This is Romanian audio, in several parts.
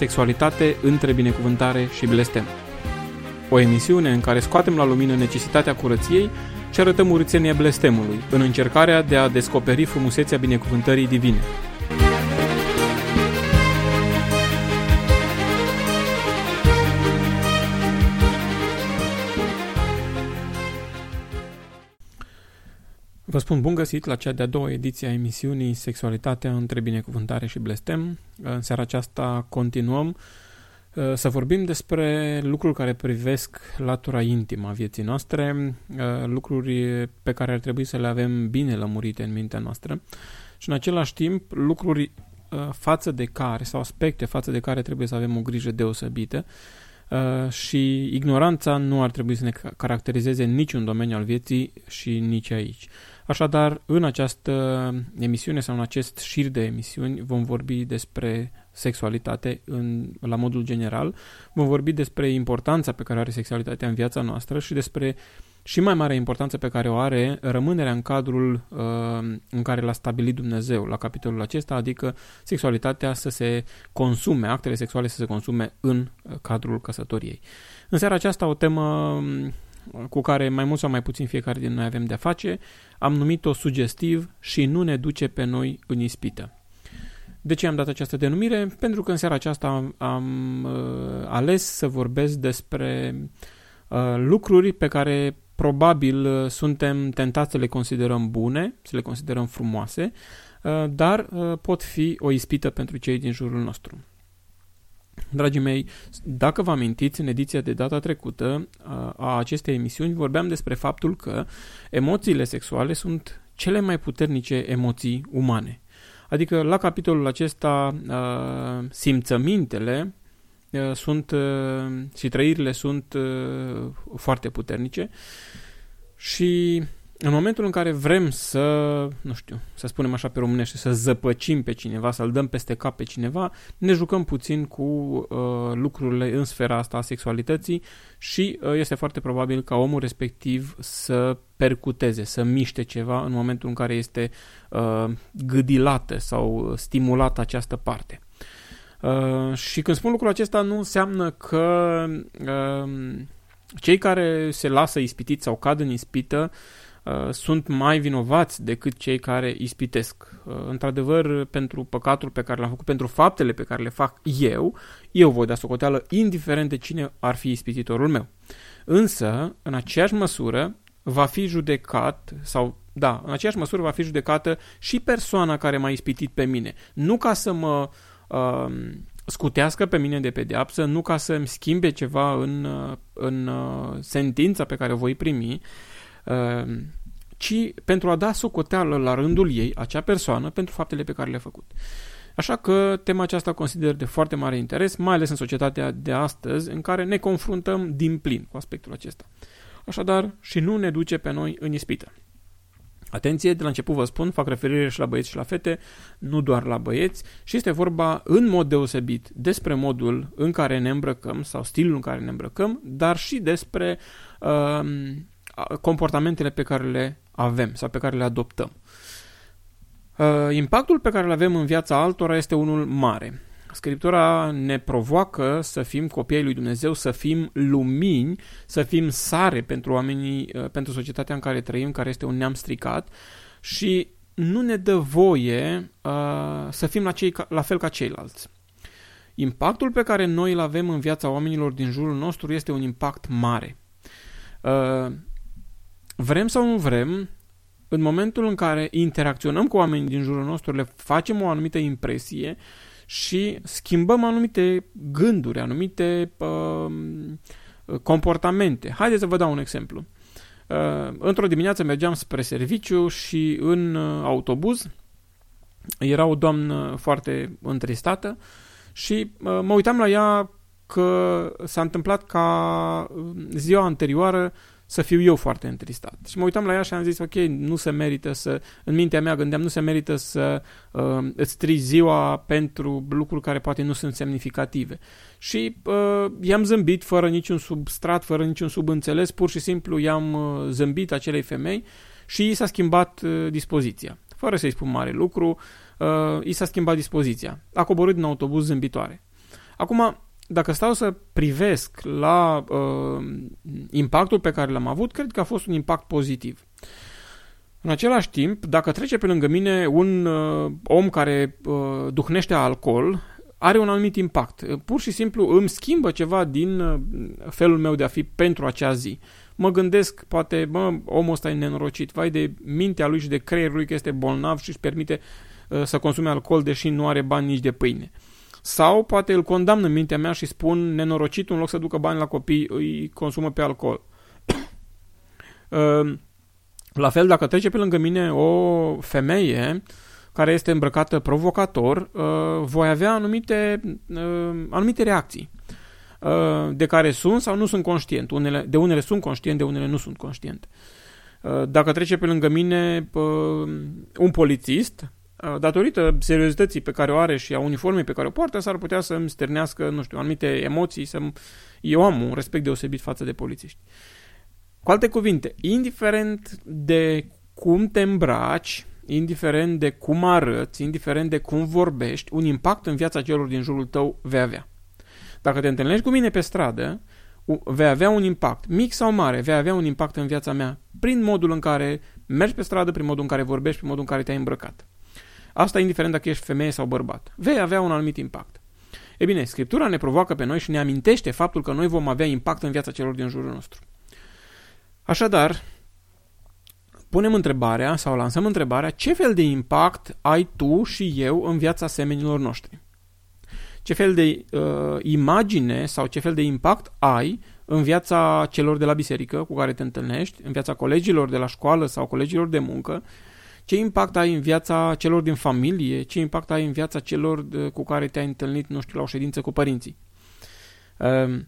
Sexualitate între binecuvântare și blestem. O emisiune în care scoatem la lumină necesitatea curăției și arătăm urțenia blestemului, în încercarea de a descoperi frumusețea binecuvântării divine. Vă spun bun găsit la cea de-a doua ediție a emisiunii Sexualitatea între binecuvântare și blestem. În seara aceasta continuăm uh, să vorbim despre lucruri care privesc latura intimă a vieții noastre, uh, lucruri pe care ar trebui să le avem bine lămurite în mintea noastră și în același timp lucruri uh, față de care sau aspecte față de care trebuie să avem o grijă deosebită și ignoranța nu ar trebui să ne caracterizeze niciun domeniu al vieții și nici aici. Așadar, în această emisiune sau în acest șir de emisiuni vom vorbi despre sexualitate în, la modul general, vom vorbi despre importanța pe care are sexualitatea în viața noastră și despre și mai mare importanță pe care o are rămânerea în cadrul uh, în care l-a stabilit Dumnezeu la capitolul acesta, adică sexualitatea să se consume, actele sexuale să se consume în uh, cadrul căsătoriei. În seara aceasta o temă cu care mai mult sau mai puțin fiecare din noi avem de-a face, am numit-o sugestiv și nu ne duce pe noi în ispită. De ce am dat această denumire? Pentru că în seara aceasta am, am uh, ales să vorbesc despre uh, lucruri pe care probabil uh, suntem tentați să le considerăm bune, să le considerăm frumoase, uh, dar uh, pot fi o ispită pentru cei din jurul nostru. Dragii mei, dacă vă amintiți, în ediția de data trecută a acestei emisiuni vorbeam despre faptul că emoțiile sexuale sunt cele mai puternice emoții umane. Adică la capitolul acesta simțămintele sunt și trăirile sunt foarte puternice și în momentul în care vrem să, nu știu, să spunem așa pe românește, să zăpăcim pe cineva, să-l dăm peste cap pe cineva, ne jucăm puțin cu uh, lucrurile în sfera asta a sexualității și uh, este foarte probabil ca omul respectiv să percuteze, să miște ceva în momentul în care este uh, gâdilată sau stimulată această parte. Uh, și când spun lucrul acesta nu înseamnă că uh, cei care se lasă ispitiți sau cad în ispită uh, Uh, sunt mai vinovați decât cei care ispitesc. Uh, într-adevăr, pentru păcatul pe care l-am făcut, pentru faptele pe care le fac eu, eu voi da socoteală indiferent de cine ar fi ispititorul meu. Însă, în aceeași măsură, va fi judecat sau da, în aceeași măsură va fi judecată și persoana care m-a ispitit pe mine. Nu ca să mă uh, scutească pe mine de pedeapsă, nu ca să-mi schimbe ceva în, uh, în uh, sentința pe care o voi primi, uh, ci pentru a da socoteală la rândul ei acea persoană pentru faptele pe care le-a făcut. Așa că tema aceasta consider de foarte mare interes, mai ales în societatea de astăzi, în care ne confruntăm din plin cu aspectul acesta. Așadar, și nu ne duce pe noi în ispită. Atenție, de la început vă spun, fac referire și la băieți și la fete, nu doar la băieți, și este vorba în mod deosebit despre modul în care ne îmbrăcăm sau stilul în care ne îmbrăcăm, dar și despre uh, comportamentele pe care le avem sau pe care le adoptăm. Uh, impactul pe care îl avem în viața altora este unul mare. Scriptura ne provoacă să fim copiii lui Dumnezeu, să fim lumini, să fim sare pentru oamenii, uh, pentru societatea în care trăim, care este un neam stricat și nu ne dă voie uh, să fim la, cei, la fel ca ceilalți. Impactul pe care noi îl avem în viața oamenilor din jurul nostru este un impact mare. Uh, vrem sau nu vrem, în momentul în care interacționăm cu oamenii din jurul nostru, le facem o anumită impresie și schimbăm anumite gânduri, anumite uh, comportamente. Haideți să vă dau un exemplu. Uh, într-o dimineață mergeam spre serviciu și în uh, autobuz era o doamnă foarte întristată și uh, mă uitam la ea că s-a întâmplat ca ziua anterioară să fiu eu foarte întristat. Și mă uitam la ea și am zis, ok, nu se merită să, în mintea mea gândeam, nu se merită să uh, îți strici ziua pentru lucruri care poate nu sunt semnificative. Și uh, i-am zâmbit fără niciun substrat, fără niciun subînțeles, pur și simplu i-am uh, zâmbit acelei femei și i s-a schimbat uh, dispoziția. Fără să-i spun mare lucru, uh, i s-a schimbat dispoziția. A coborât din autobuz zâmbitoare. Acum, dacă stau să privesc la uh, impactul pe care l-am avut, cred că a fost un impact pozitiv. În același timp, dacă trece pe lângă mine un uh, om care uh, duhnește alcool, are un anumit impact. Pur și simplu îmi schimbă ceva din uh, felul meu de a fi pentru acea zi. Mă gândesc, poate, mă, omul ăsta e nenorocit, vai de mintea lui și de creierul lui că este bolnav și își permite uh, să consume alcool deși nu are bani nici de pâine. Sau poate îl condamn în mintea mea și spun nenorocit, în loc să ducă bani la copii, îi consumă pe alcool. uh, la fel, dacă trece pe lângă mine o femeie care este îmbrăcată provocator, uh, voi avea anumite, uh, anumite reacții uh, de care sunt sau nu sunt conștient. Unele, de unele sunt conștient, de unele nu sunt conștient. Dacă trece pe lângă mine un polițist, datorită seriozității pe care o are și a uniformei pe care o poartă, s-ar putea să-mi sternească, nu știu, anumite emoții, să eu am un respect deosebit față de polițiști. Cu alte cuvinte, indiferent de cum te îmbraci, indiferent de cum arăți, indiferent de cum vorbești, un impact în viața celor din jurul tău vei avea. Dacă te întâlnești cu mine pe stradă, vei avea un impact, mic sau mare, vei avea un impact în viața mea prin modul în care mergi pe stradă, prin modul în care vorbești, prin modul în care te-ai îmbrăcat. Asta indiferent dacă ești femeie sau bărbat. Vei avea un anumit impact. E bine, Scriptura ne provoacă pe noi și ne amintește faptul că noi vom avea impact în viața celor din jurul nostru. Așadar, punem întrebarea sau lansăm întrebarea ce fel de impact ai tu și eu în viața semenilor noștri? Ce fel de uh, imagine sau ce fel de impact ai în viața celor de la biserică cu care te întâlnești, în viața colegilor de la școală sau colegilor de muncă, ce impact ai în viața celor din familie, ce impact ai în viața celor de, cu care te-ai întâlnit, nu știu, la o ședință cu părinții. Uh,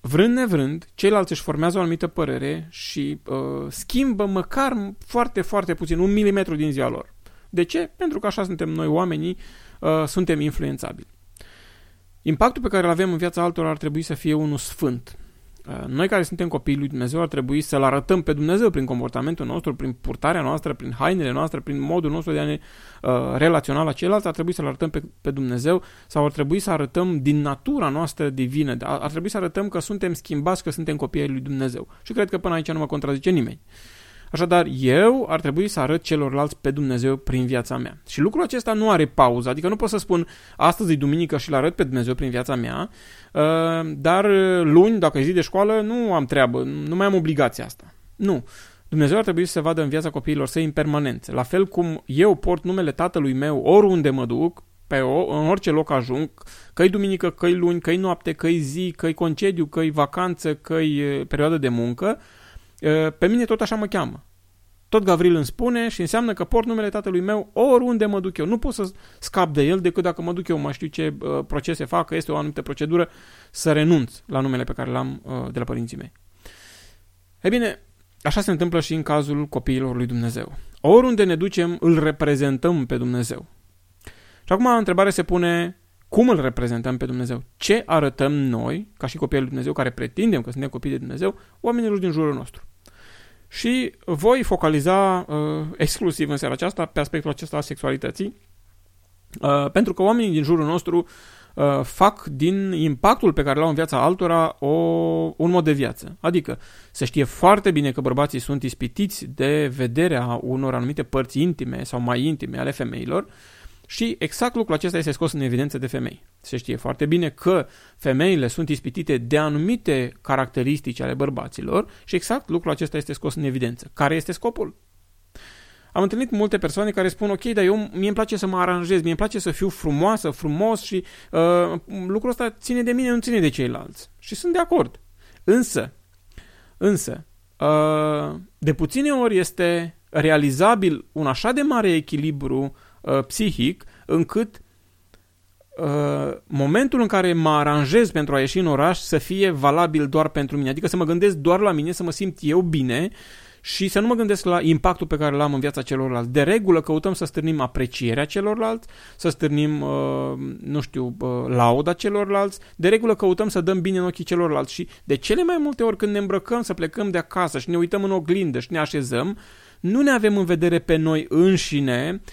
vrând nevrând, ceilalți își formează o anumită părere și uh, schimbă măcar foarte, foarte puțin, un milimetru din ziua lor. De ce? Pentru că așa suntem noi oamenii, uh, suntem influențabili. Impactul pe care îl avem în viața altora ar trebui să fie unul sfânt. Uh, noi care suntem copiii lui Dumnezeu ar trebui să-L arătăm pe Dumnezeu prin comportamentul nostru, prin purtarea noastră, prin hainele noastre, prin modul nostru de a ne uh, relaționa la ceilalți, ar trebui să-L arătăm pe, pe Dumnezeu sau ar trebui să arătăm din natura noastră divină, ar, ar trebui să arătăm că suntem schimbați, că suntem copiii lui Dumnezeu. Și cred că până aici nu mă contrazice nimeni. Așadar, eu ar trebui să arăt celorlalți pe Dumnezeu prin viața mea. Și lucrul acesta nu are pauză, adică nu pot să spun astăzi e duminică și l arăt pe Dumnezeu prin viața mea, uh, dar luni, dacă e zi de școală, nu am treabă, nu mai am obligația asta. Nu. Dumnezeu ar trebui să se vadă în viața copiilor săi în permanență. La fel cum eu port numele tatălui meu oriunde mă duc, pe o, în orice loc ajung, că-i duminică, că-i luni, că-i noapte, că-i zi, că-i concediu, că-i vacanță, că-i perioadă de muncă, pe mine tot așa mă cheamă. Tot Gavril îmi spune și înseamnă că port numele tatălui meu oriunde mă duc eu. Nu pot să scap de el decât dacă mă duc eu, mă știu ce uh, procese fac, că este o anumită procedură, să renunț la numele pe care l-am uh, de la părinții mei. E bine, așa se întâmplă și în cazul copiilor lui Dumnezeu. Oriunde ne ducem, îl reprezentăm pe Dumnezeu. Și acum întrebarea se pune, cum îl reprezentăm pe Dumnezeu? Ce arătăm noi, ca și copiii lui Dumnezeu, care pretindem că suntem copii de Dumnezeu, oamenilor din jurul nostru? Și voi focaliza uh, exclusiv în seara aceasta pe aspectul acesta al sexualității, uh, pentru că oamenii din jurul nostru uh, fac din impactul pe care l-au în viața altora o, un mod de viață. Adică se știe foarte bine că bărbații sunt ispitiți de vederea unor anumite părți intime sau mai intime ale femeilor și exact lucrul acesta este scos în evidență de femei. Se știe foarte bine că femeile sunt ispitite de anumite caracteristici ale bărbaților și exact lucrul acesta este scos în evidență. Care este scopul? Am întâlnit multe persoane care spun, ok, dar eu mie îmi place să mă aranjez, mie îmi place să fiu frumoasă, frumos și uh, lucrul ăsta ține de mine, nu ține de ceilalți. Și sunt de acord. Însă, însă, uh, de puține ori este realizabil un așa de mare echilibru uh, psihic încât uh, momentul în care mă aranjez pentru a ieși în oraș să fie valabil doar pentru mine. Adică să mă gândesc doar la mine, să mă simt eu bine și să nu mă gândesc la impactul pe care l-am în viața celorlalți. De regulă căutăm să stârnim aprecierea celorlalți, să stârnim, uh, nu știu, uh, lauda celorlalți. De regulă căutăm să dăm bine în ochii celorlalți și de cele mai multe ori când ne îmbrăcăm să plecăm de acasă și ne uităm în oglindă și ne așezăm, nu ne avem în vedere pe noi înșine, uh,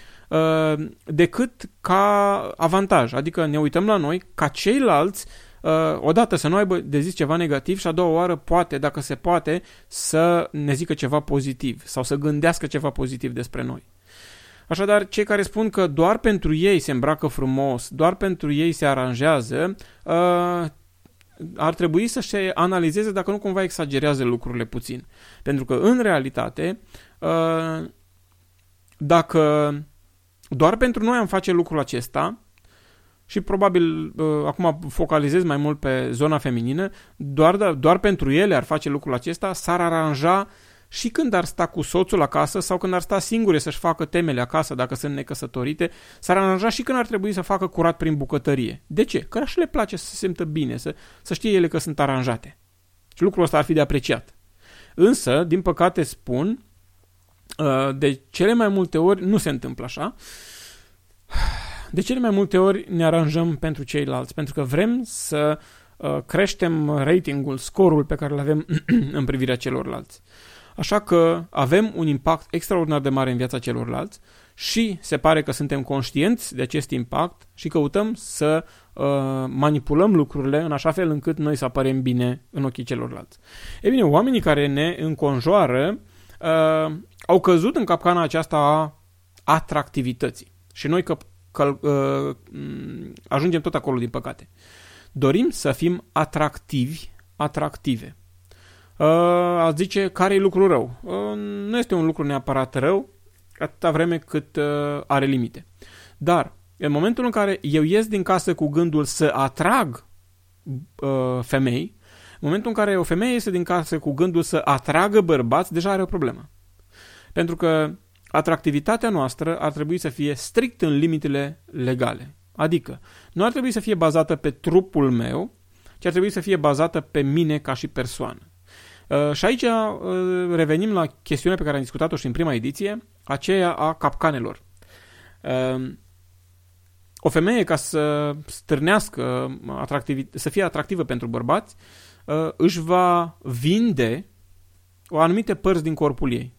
decât ca avantaj. Adică ne uităm la noi ca ceilalți uh, odată să nu aibă de zis ceva negativ și a doua oară poate, dacă se poate, să ne zică ceva pozitiv sau să gândească ceva pozitiv despre noi. Așadar, cei care spun că doar pentru ei se îmbracă frumos, doar pentru ei se aranjează, uh, ar trebui să se analizeze dacă nu cumva exagerează lucrurile puțin. Pentru că, în realitate, uh, dacă doar pentru noi am face lucrul acesta, și probabil uh, acum focalizez mai mult pe zona feminină, doar, doar pentru ele ar face lucrul acesta, s-ar aranja și când ar sta cu soțul acasă sau când ar sta singure să-și facă temele acasă dacă sunt necăsătorite, s-ar aranja și când ar trebui să facă curat prin bucătărie. De ce? Că așa le place să se simtă bine, să, să știe ele că sunt aranjate. Și lucrul ăsta ar fi de apreciat. Însă, din păcate spun, uh, de cele mai multe ori nu se întâmplă așa. De cele mai multe ori ne aranjăm pentru ceilalți, pentru că vrem să uh, creștem ratingul, scorul pe care îl avem în privirea celorlalți. Așa că avem un impact extraordinar de mare în viața celorlalți și se pare că suntem conștienți de acest impact și căutăm să uh, manipulăm lucrurile în așa fel încât noi să apărem bine în ochii celorlalți. Ei bine, oamenii care ne înconjoară uh, au căzut în capcana aceasta a atractivității. Și noi că, că uh, ajungem tot acolo, din păcate. Dorim să fim atractivi, atractive. Uh, ați zice care e lucru rău. Uh, nu este un lucru neapărat rău, atâta vreme cât uh, are limite. Dar, în momentul în care eu ies din casă cu gândul să atrag uh, femei, în momentul în care o femeie iese din casă cu gândul să atragă bărbați, deja are o problemă. Pentru că atractivitatea noastră ar trebui să fie strict în limitele legale. Adică, nu ar trebui să fie bazată pe trupul meu, ci ar trebui să fie bazată pe mine ca și persoană. Uh, și aici uh, revenim la chestiunea pe care am discutat-o și în prima ediție, aceea a capcanelor. Uh, o femeie, ca să stârnească, să fie atractivă pentru bărbați, își va vinde o anumite părți din corpul ei.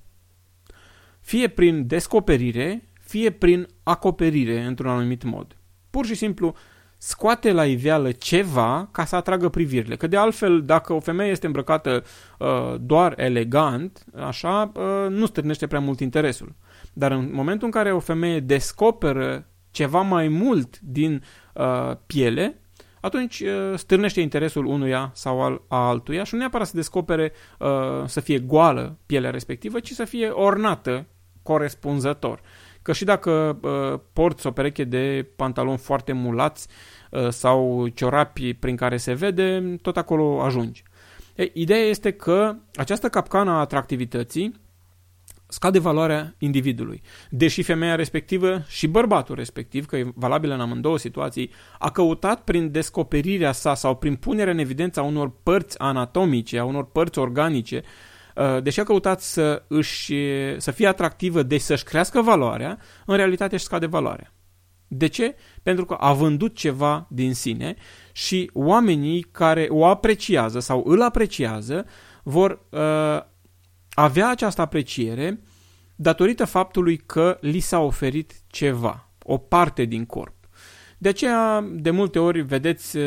Fie prin descoperire, fie prin acoperire într-un anumit mod. Pur și simplu, scoate la iveală ceva ca să atragă privirile. Că de altfel, dacă o femeie este îmbrăcată uh, doar elegant, așa, uh, nu stârnește prea mult interesul. Dar în momentul în care o femeie descoperă ceva mai mult din uh, piele, atunci uh, stârnește interesul unuia sau al a altuia și nu neapărat să descopere uh, să fie goală pielea respectivă, ci să fie ornată corespunzător. Că și dacă uh, porți o pereche de pantaloni foarte mulați uh, sau ciorapi prin care se vede, tot acolo ajungi. E, ideea este că această capcană a atractivității scade valoarea individului. Deși femeia respectivă și bărbatul respectiv, că e valabilă în amândouă situații, a căutat prin descoperirea sa sau prin punerea în evidență a unor părți anatomice, a unor părți organice, Uh, deși a căutat să, își, să fie atractivă, deci să-și crească valoarea, în realitate își scade valoarea. De ce? Pentru că a vândut ceva din sine și oamenii care o apreciază sau îl apreciază vor uh, avea această apreciere datorită faptului că li s-a oferit ceva, o parte din corp. De aceea, de multe ori, vedeți uh,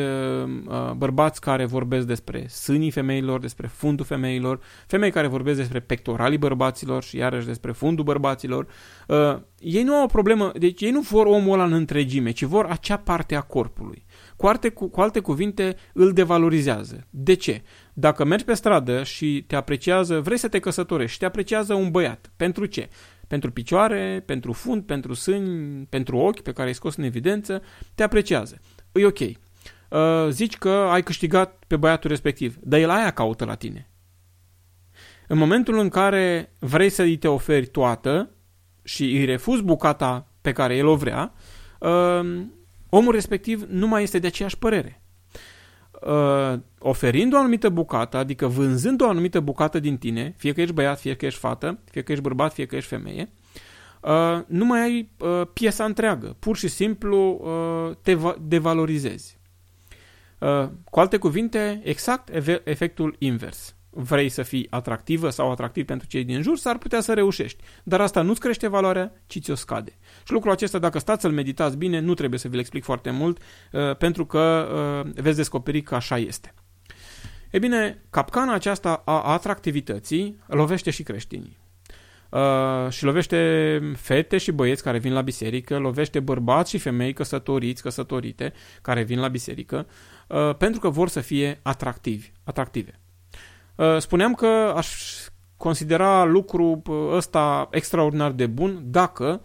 uh, bărbați care vorbesc despre sânii femeilor, despre fundul femeilor, femei care vorbesc despre pectoralii bărbaților și iarăși despre fundul bărbaților. Uh, ei nu au o problemă, deci ei nu vor omul ăla în întregime, ci vor acea parte a corpului. Cu alte, cu, cu alte cuvinte, îl devalorizează. De ce? Dacă mergi pe stradă și te apreciază, vrei să te căsătorești, te apreciază un băiat. Pentru ce? Pentru picioare, pentru fund, pentru sâni, pentru ochi pe care ai scos în evidență, te apreciază. E ok. Uh, zici că ai câștigat pe băiatul respectiv, dar el aia caută la tine. În momentul în care vrei să îi te oferi toată și îi refuzi bucata pe care el o vrea, uh, omul respectiv nu mai este de aceeași părere uh, oferind o anumită bucată, adică vânzând o anumită bucată din tine, fie că ești băiat, fie că ești fată, fie că ești bărbat, fie că ești femeie, uh, nu mai ai uh, piesa întreagă. Pur și simplu uh, te devalorizezi. Uh, cu alte cuvinte, exact efectul invers. Vrei să fii atractivă sau atractiv pentru cei din jur, s-ar putea să reușești. Dar asta nu-ți crește valoarea, ci ți-o scade. Și lucrul acesta, dacă stați să-l meditați bine, nu trebuie să vi-l explic foarte mult, uh, pentru că uh, veți descoperi că așa este. E bine, capcana aceasta a atractivității lovește și creștinii. Uh, și lovește fete și băieți care vin la biserică, lovește bărbați și femei căsătoriți, căsătorite, care vin la biserică, uh, pentru că vor să fie atractivi, atractive. Uh, spuneam că aș considera lucru ăsta extraordinar de bun dacă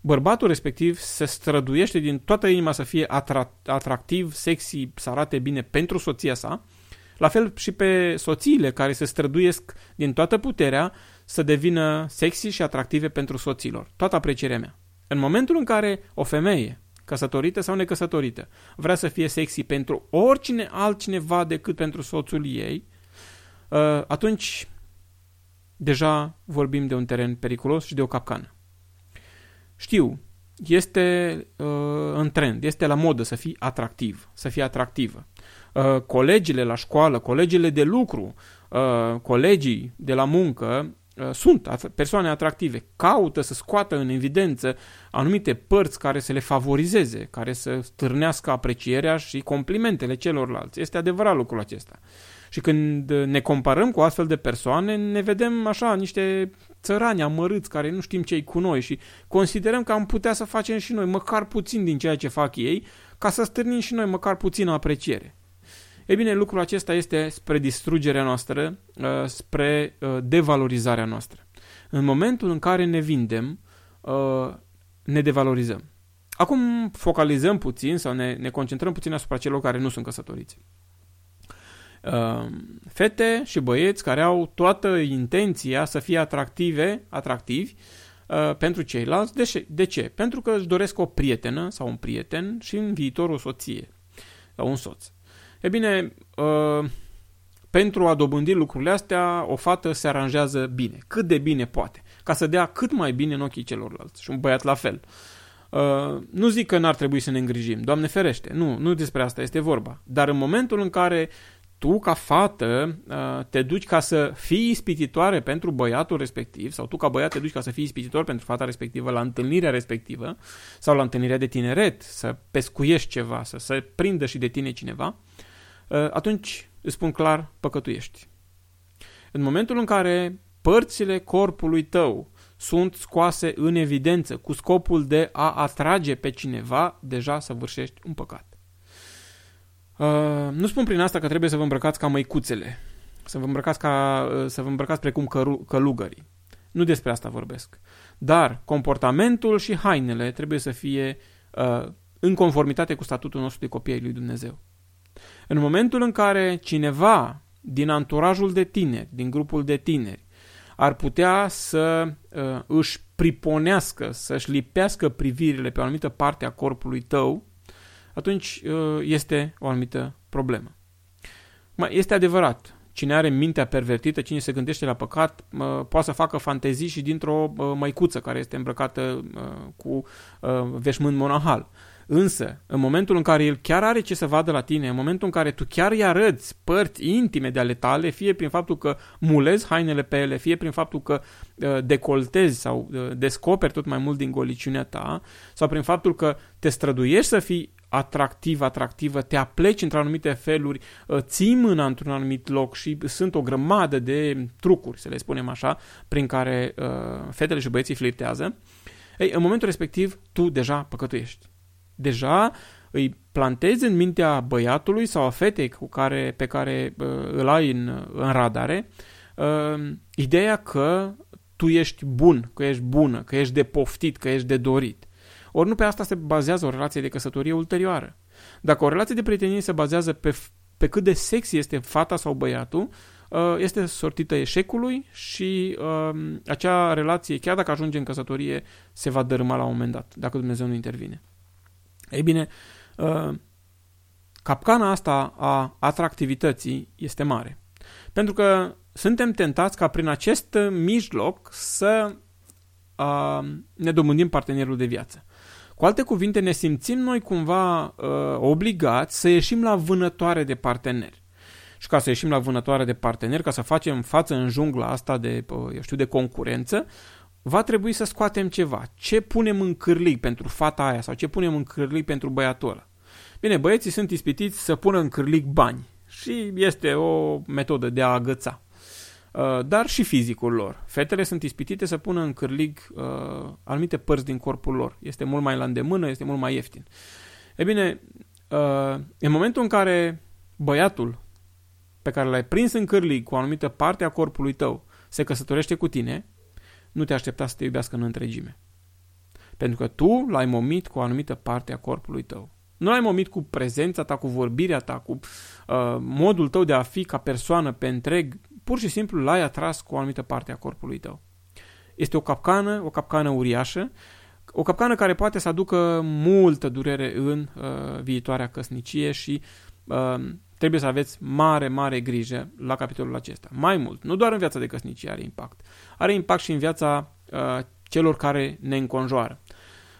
bărbatul respectiv se străduiește din toată inima să fie atra- atractiv, sexy, să arate bine pentru soția sa, la fel și pe soțiile care se străduiesc din toată puterea să devină sexy și atractive pentru soților. Toată aprecierea mea. În momentul în care o femeie, căsătorită sau necăsătorită, vrea să fie sexy pentru oricine altcineva decât pentru soțul ei, uh, atunci deja vorbim de un teren periculos și de o capcană. Știu, este uh, în trend, este la modă să fii atractiv, să fii atractivă. Uh, colegile la școală, colegile de lucru, uh, colegii de la muncă uh, sunt persoane atractive, caută să scoată în evidență anumite părți care să le favorizeze, care să stârnească aprecierea și complimentele celorlalți. Este adevărat lucrul acesta. Și când ne comparăm cu astfel de persoane, ne vedem așa niște țărani amărâți care nu știm ce cu noi și considerăm că am putea să facem și noi măcar puțin din ceea ce fac ei, ca să stârnim și noi măcar puțină apreciere. Ei bine, lucrul acesta este spre distrugerea noastră, uh, spre uh, devalorizarea noastră. În momentul în care ne vindem, uh, ne devalorizăm. Acum focalizăm puțin sau ne, ne concentrăm puțin asupra celor care nu sunt căsătoriți. Fete și băieți care au toată intenția să fie atractive, atractivi pentru ceilalți. De ce? de ce? Pentru că își doresc o prietenă sau un prieten și în viitor o soție sau un soț. E bine, uh, pentru a dobândi lucrurile astea, o fată se aranjează bine, cât de bine poate, ca să dea cât mai bine în ochii celorlalți și un băiat la fel. Uh, nu zic că n-ar trebui să ne îngrijim, Doamne ferește, nu, nu despre asta este vorba. Dar în momentul în care tu, ca fată, uh, te duci ca să fii ispititoare pentru băiatul respectiv, sau tu, ca băiat, te duci ca să fii ispititor pentru fata respectivă la întâlnirea respectivă, sau la întâlnirea de tineret, să pescuiești ceva, să se prindă și de tine cineva, Ă, atunci îți spun clar, păcătuiești. În momentul în care părțile corpului tău sunt scoase în evidență cu scopul de a atrage pe cineva, deja săvârșești un păcat. Uh, nu spun prin asta că trebuie să vă îmbrăcați ca măicuțele, să vă îmbrăcați, ca, să vă îmbrăcați precum căru, călugării. Nu despre asta vorbesc. Dar comportamentul și hainele trebuie să fie uh, în conformitate cu statutul nostru de copii ai lui Dumnezeu. În momentul în care cineva din anturajul de tineri, din grupul de tineri, ar putea să uh, își priponească, să-și lipească privirile pe o anumită parte a corpului tău, atunci uh, este o anumită problemă. Mai este adevărat, cine are mintea pervertită, cine se gândește la păcat, uh, poate să facă fantezii și dintr-o uh, măicuță care este îmbrăcată uh, cu uh, veșmânt monahal. Însă, în momentul în care el chiar are ce să vadă la tine, în momentul în care tu chiar îi arăți părți intime de ale tale, fie prin faptul că mulezi hainele pe ele, fie prin faptul că uh, decoltezi sau uh, descoperi tot mai mult din goliciunea ta, sau prin faptul că te străduiești să fii atractiv, atractivă, te apleci într-anumite feluri, uh, ții mâna într-un anumit loc și sunt o grămadă de trucuri, să le spunem așa, prin care uh, fetele și băieții flirtează, ei, în momentul respectiv, tu deja păcătuiești deja îi plantezi în mintea băiatului sau a fetei cu care, pe care uh, îl ai în, în radare uh, ideea că tu ești bun, că ești bună, că ești de poftit, că ești de dorit. Ori nu pe asta se bazează o relație de căsătorie ulterioară. Dacă o relație de prietenie se bazează pe, pe cât de sexy este fata sau băiatul, uh, este sortită eșecului și uh, acea relație, chiar dacă ajunge în căsătorie, se va dărâma la un moment dat, dacă Dumnezeu nu intervine. Ei bine, uh, capcana asta a atractivității este mare. Pentru că suntem tentați ca prin acest mijloc să uh, ne domândim partenerul de viață. Cu alte cuvinte, ne simțim noi cumva uh, obligați să ieșim la vânătoare de parteneri. și ca să ieșim la vânătoare de parteneri, ca să facem față în jungla asta de, eu știu, de concurență, va trebui să scoatem ceva. Ce punem în cârlig pentru fata aia sau ce punem în cârlig pentru băiatul ăla? Bine, băieții sunt ispitiți să pună în cârlig bani și este o metodă de a agăța. Uh, dar și fizicul lor. Fetele sunt ispitite să pună în cârlig uh, anumite părți din corpul lor. Este mult mai la îndemână, este mult mai ieftin. E bine, uh, în momentul în care băiatul pe care l-ai prins în cârlig cu o anumită parte a corpului tău se căsătorește cu tine, nu te aștepta să te iubească în întregime. Pentru că tu l-ai momit cu o anumită parte a corpului tău. Nu l-ai momit cu prezența ta, cu vorbirea ta, cu uh, modul tău de a fi ca persoană pe întreg. Pur și simplu l-ai atras cu o anumită parte a corpului tău. Este o capcană, o capcană uriașă, o capcană care poate să aducă multă durere în uh, viitoarea căsnicie și uh, trebuie să aveți mare, mare grijă la capitolul acesta. Mai mult, nu doar în viața de căsnicie are impact. Are impact și în viața uh, celor care ne înconjoară.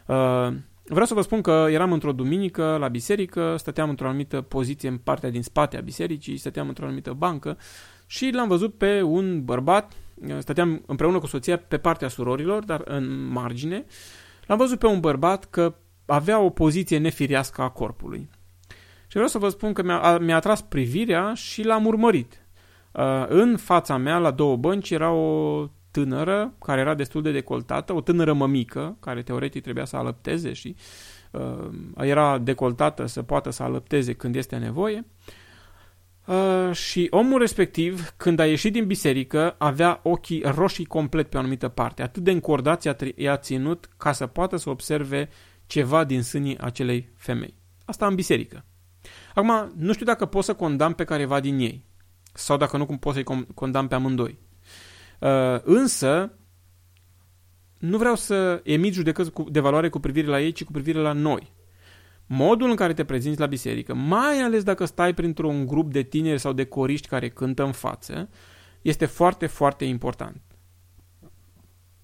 Uh, vreau să vă spun că eram într-o duminică la biserică, stăteam într-o anumită poziție în partea din spate a bisericii, stăteam într-o anumită bancă și l-am văzut pe un bărbat, uh, stăteam împreună cu soția pe partea surorilor, dar în margine, l-am văzut pe un bărbat că avea o poziție nefirească a corpului. Și vreau să vă spun că mi-a, mi atras privirea și l-am urmărit. Uh, în fața mea, la două bănci, era o tânără care era destul de decoltată, o tânără mămică, care teoretic trebuia să alăpteze și uh, era decoltată să poată să alăpteze când este nevoie. Uh, și omul respectiv, când a ieșit din biserică, avea ochii roșii complet pe o anumită parte. Atât de încordați i-a ținut ca să poată să observe ceva din sânii acelei femei. Asta în biserică. Acum, nu știu dacă pot să condamn pe careva din ei. Sau dacă nu, cum pot să-i condamn pe amândoi. Uh, însă, nu vreau să emit judecăți de valoare cu privire la ei, ci cu privire la noi. Modul în care te prezinți la biserică, mai ales dacă stai printr-un grup de tineri sau de coriști care cântă în față, este foarte, foarte important.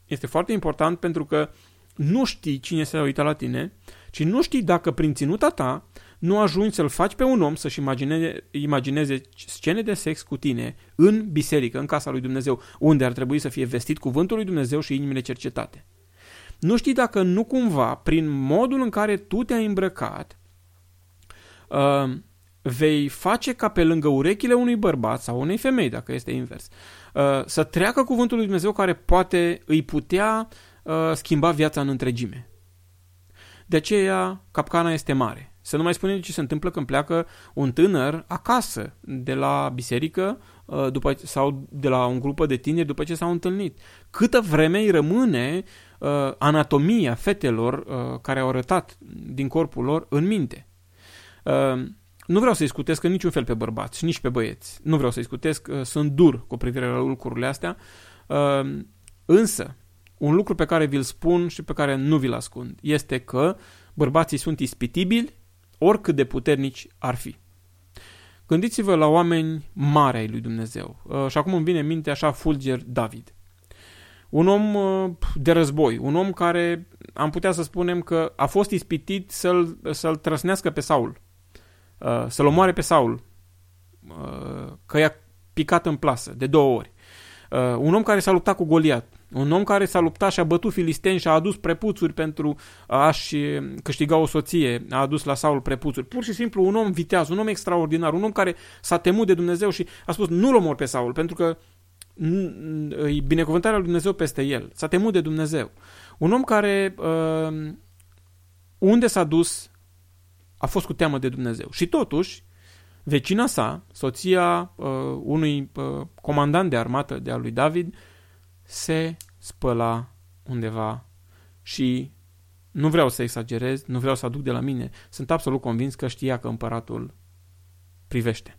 Este foarte important pentru că nu știi cine se uită la tine, ci nu știi dacă prin ținuta ta nu ajungi să-l faci pe un om să-și imagineze, imagineze scene de sex cu tine în biserică, în casa lui Dumnezeu, unde ar trebui să fie vestit cuvântul lui Dumnezeu și inimile cercetate. Nu știi dacă nu cumva, prin modul în care tu te-ai îmbrăcat, uh, vei face ca pe lângă urechile unui bărbat sau unei femei, dacă este invers, uh, să treacă cuvântul lui Dumnezeu care poate îi putea uh, schimba viața în întregime. De aceea, capcana este mare. Să nu mai spunem ce se întâmplă când pleacă un tânăr acasă de la biserică uh, după, sau de la un grupă de tineri după ce s-au întâlnit. Câtă vreme îi rămâne uh, anatomia fetelor uh, care au arătat din corpul lor în minte. Uh, nu vreau să discutesc în niciun fel pe bărbați, nici pe băieți. Nu vreau să discutesc, uh, sunt dur cu privire la lucrurile astea. Uh, însă, un lucru pe care vi-l spun și pe care nu vi-l ascund este că bărbații sunt ispitibili oricât de puternici ar fi. Gândiți-vă la oameni mari ai lui Dumnezeu. Uh, și acum îmi vine în minte așa fulger David. Un om uh, de război, un om care am putea să spunem că a fost ispitit să-l, să-l trăsnească pe Saul, uh, să-l omoare pe Saul, că i-a picat în plasă de două ori. Un om care s-a luptat cu Goliat, un om care s-a luptat și a bătut filisteni și a adus prepuțuri pentru a-și câștiga o soție, a adus la Saul prepuțuri. Pur și simplu un om viteaz, un om extraordinar, un om care s-a temut de Dumnezeu și a spus nu-l omor pe Saul, pentru că e binecuvântarea lui Dumnezeu peste el. S-a temut de Dumnezeu. Un om care uh, unde s-a dus a fost cu teamă de Dumnezeu. Și totuși, vecina sa, soția uh, unui uh, comandant de armată de al lui David, se spăla undeva și nu vreau să exagerez, nu vreau să aduc de la mine, sunt absolut convins că știa că împăratul privește.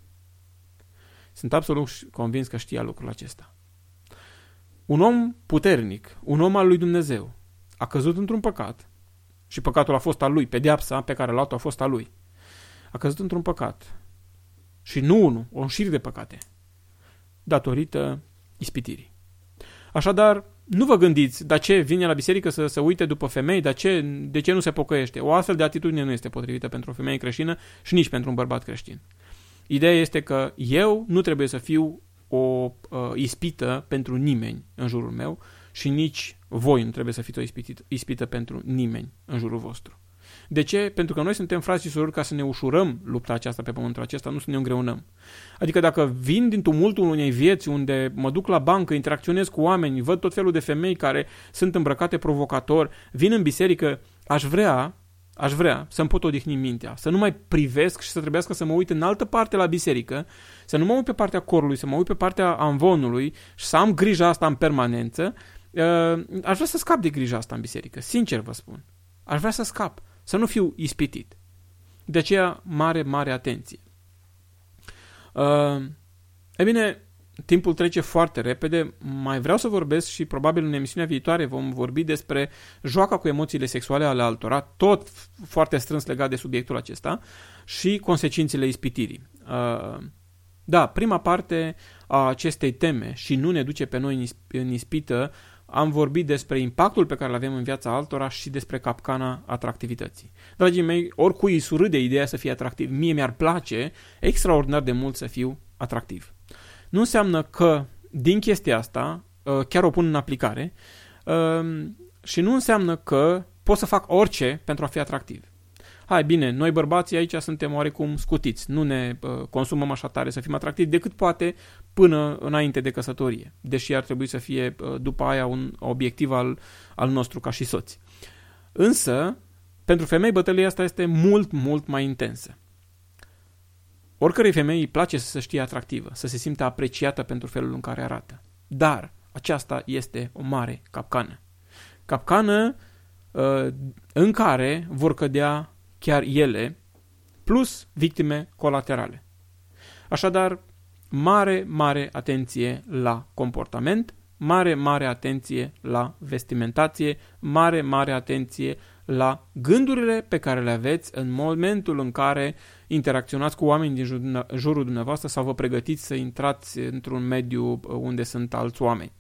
Sunt absolut convins că știa lucrul acesta. Un om puternic, un om al lui Dumnezeu, a căzut într-un păcat și păcatul a fost al lui, pedeapsa pe care a luat-o a fost al lui. A căzut într-un păcat și nu unul, o șir de păcate, datorită ispitirii. Așadar, nu vă gândiți, dar ce vine la biserică să se uite după femei, dar ce, de ce nu se pocăiește? O astfel de atitudine nu este potrivită pentru o femeie creștină și nici pentru un bărbat creștin. Ideea este că eu nu trebuie să fiu o uh, ispită pentru nimeni în jurul meu și nici voi nu trebuie să fiți o ispită, ispită pentru nimeni în jurul vostru. De ce? Pentru că noi suntem frați și surori ca să ne ușurăm lupta aceasta pe pământul acesta, nu să ne îngreunăm. Adică dacă vin din tumultul unei vieți unde mă duc la bancă, interacționez cu oameni, văd tot felul de femei care sunt îmbrăcate provocator, vin în biserică, aș vrea aș vrea să-mi pot odihni mintea, să nu mai privesc și să trebuiască să mă uit în altă parte la biserică, să nu mă uit pe partea corului, să mă uit pe partea amvonului și să am grija asta în permanență, uh, aș vrea să scap de grija asta în biserică, sincer vă spun. Aș vrea să scap, să nu fiu ispitit. De aceea, mare, mare atenție. Uh, e bine, timpul trece foarte repede, mai vreau să vorbesc și probabil în emisiunea viitoare vom vorbi despre joaca cu emoțiile sexuale ale altora, tot foarte strâns legat de subiectul acesta, și consecințele ispitirii. Uh, da, prima parte a acestei teme și nu ne duce pe noi în ispită, am vorbit despre impactul pe care îl avem în viața altora și despre capcana atractivității. Dragii mei, oricui îi surâde ideea să fie atractiv. Mie mi-ar place extraordinar de mult să fiu atractiv. Nu înseamnă că din chestia asta uh, chiar o pun în aplicare uh, și nu înseamnă că pot să fac orice pentru a fi atractiv. Hai, bine, noi bărbații aici suntem oarecum scutiți, nu ne uh, consumăm așa tare să fim atractivi decât poate până înainte de căsătorie, deși ar trebui să fie după aia un obiectiv al, al nostru ca și soți. Însă, pentru femei bătălia asta este mult, mult mai intensă. Oricărei femei îi place să se știe atractivă, să se simtă apreciată pentru felul în care arată. Dar aceasta este o mare capcană. Capcană uh, în care vor cădea chiar ele, plus victime colaterale. Așadar, mare, mare atenție la comportament, mare, mare atenție la vestimentație, mare, mare atenție la gândurile pe care le aveți în momentul în care interacționați cu oameni din jurul dumneavoastră sau vă pregătiți să intrați într-un mediu uh, unde sunt alți oameni.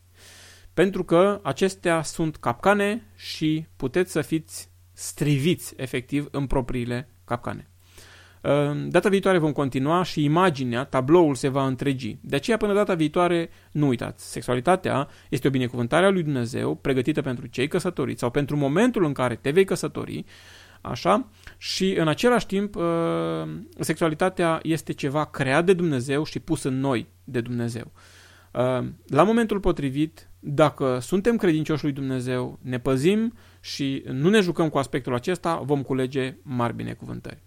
Pentru că acestea sunt capcane și puteți să fiți striviți efectiv în propriile capcane. Data viitoare vom continua și imaginea, tabloul se va întregi. De aceea, până data viitoare, nu uitați, sexualitatea este o binecuvântare a lui Dumnezeu pregătită pentru cei căsătoriți sau pentru momentul în care te vei căsători, așa, și în același timp uh, sexualitatea este ceva creat de Dumnezeu și pus în noi de Dumnezeu. Uh, la momentul potrivit, dacă suntem credincioși lui Dumnezeu, ne păzim și nu ne jucăm cu aspectul acesta, vom culege mari binecuvântări.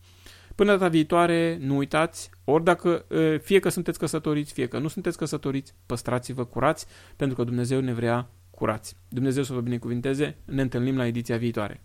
Până data viitoare, nu uitați, ori dacă, fie că sunteți căsătoriți, fie că nu sunteți căsătoriți, păstrați-vă curați, pentru că Dumnezeu ne vrea curați. Dumnezeu să vă binecuvinteze, ne întâlnim la ediția viitoare.